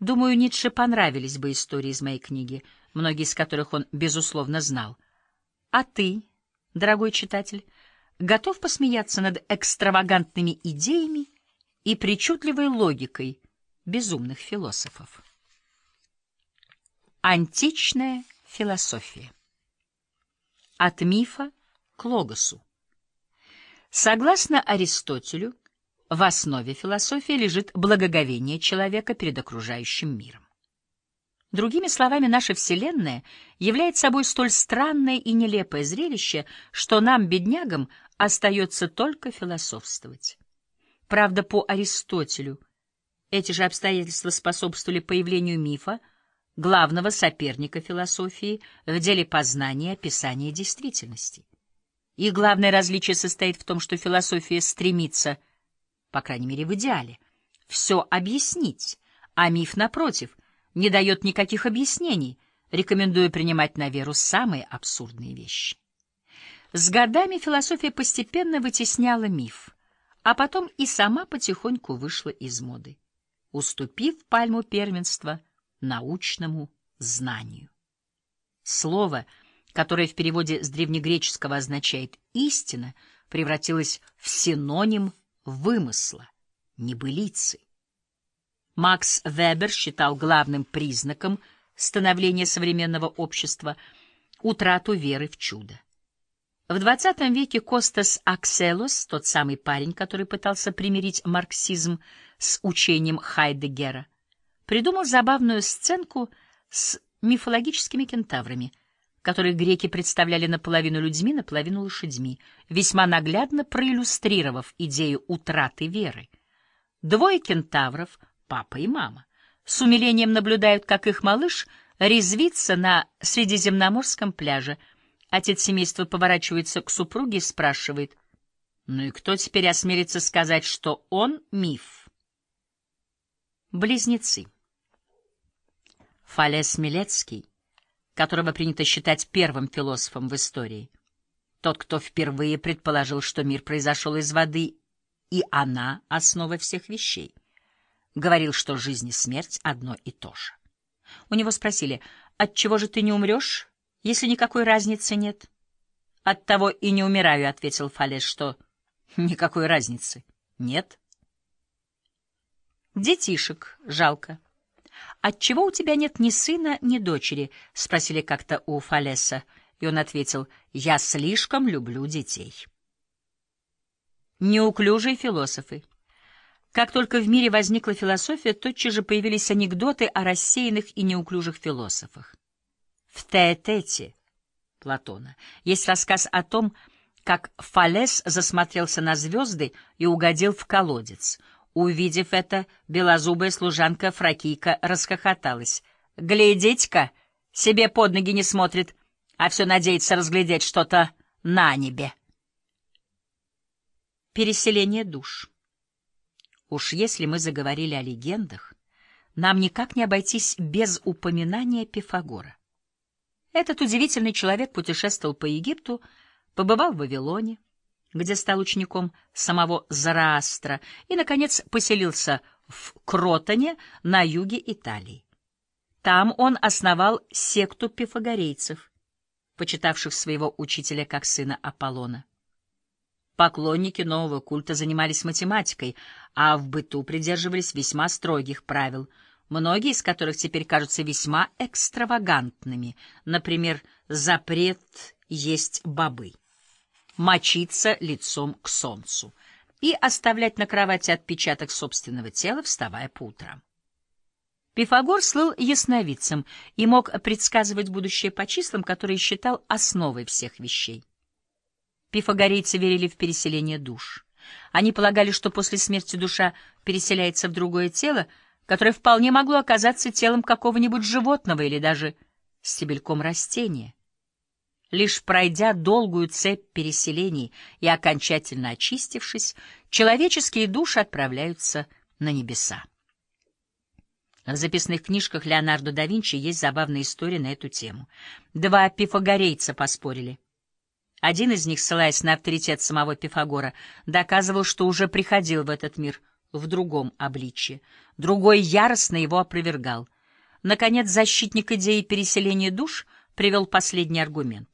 Думаю, Ницше понравились бы истории из моей книги, многие из которых он, безусловно, знал. А ты, дорогой читатель, готов посмеяться над экстравагантными идеями и причудливой логикой безумных философов? Античная философия От мифа к логосу Согласно Аристотелю, в основе философии лежит благоговение человека перед окружающим миром. Другими словами, наша Вселенная является собой столь странное и нелепое зрелище, что нам, беднягам, остается только философствовать. Правда, по Аристотелю эти же обстоятельства способствовали появлению мифа, главного соперника философии в деле познания описания действительности. И главное различие состоит в том, что философия стремится — по крайней мере в идеале, все объяснить, а миф, напротив, не дает никаких объяснений, рекомендуя принимать на веру самые абсурдные вещи. С годами философия постепенно вытесняла миф, а потом и сама потихоньку вышла из моды, уступив пальму первенства научному знанию. Слово, которое в переводе с древнегреческого означает «истина», превратилось в синоним вымысла, небылицы. Макс Вебер считал главным признаком становления современного общества утрату веры в чудо. В XX веке Костас Акселос, тот самый парень, который пытался примирить марксизм с учением Хайдегера, придумал забавную сценку с мифологическими кентаврами — которых греки представляли наполовину людьми, наполовину лошадьми, весьма наглядно проиллюстрировав идею утраты веры. Двое кентавров, папа и мама, с умилением наблюдают, как их малыш резвится на Средиземноморском пляже. Отец семейства поворачивается к супруге и спрашивает, «Ну и кто теперь осмелится сказать, что он миф?» Близнецы. Фалес Милецкий которого принято считать первым философом в истории. Тот, кто впервые предположил, что мир произошел из воды, и она — основа всех вещей. Говорил, что жизнь и смерть — одно и то же. У него спросили, «Отчего же ты не умрешь, если никакой разницы нет?» «От того и не умираю», — ответил Фалес, что никакой разницы нет. Детишек жалко. «Отчего у тебя нет ни сына, ни дочери?» — спросили как-то у Фалеса, и он ответил, «Я слишком люблю детей». Неуклюжие философы. Как только в мире возникла философия, тотчас же появились анекдоты о рассеянных и неуклюжих философах. В Теэтете Платона есть рассказ о том, как Фалес засмотрелся на звезды и угодил в колодец — Увидев это, белозубая служанка Фракийка расхохоталась. «Глядеть-ка, себе под ноги не смотрит, а все надеется разглядеть что-то на небе». Переселение душ. Уж если мы заговорили о легендах, нам никак не обойтись без упоминания Пифагора. Этот удивительный человек путешествовал по Египту, побывал в Вавилоне, где стал учеником самого Зараастра и, наконец, поселился в Кротоне на юге Италии. Там он основал секту пифагорейцев, почитавших своего учителя как сына Аполлона. Поклонники нового культа занимались математикой, а в быту придерживались весьма строгих правил, многие из которых теперь кажутся весьма экстравагантными, например, запрет есть бобы мочиться лицом к солнцу и оставлять на кровати отпечаток собственного тела, вставая по утрам. Пифагор слыл ясновидцем и мог предсказывать будущее по числам, которые считал основой всех вещей. Пифагорейцы верили в переселение душ. Они полагали, что после смерти душа переселяется в другое тело, которое вполне могло оказаться телом какого-нибудь животного или даже стебельком растения. Лишь пройдя долгую цепь переселений и окончательно очистившись, человеческие души отправляются на небеса. В записных книжках Леонардо да Винчи есть забавная история на эту тему. Два пифагорейца поспорили. Один из них, ссылаясь на авторитет самого Пифагора, доказывал, что уже приходил в этот мир в другом обличье, другой яростно его опровергал. Наконец, защитник идеи переселения душ привел последний аргумент.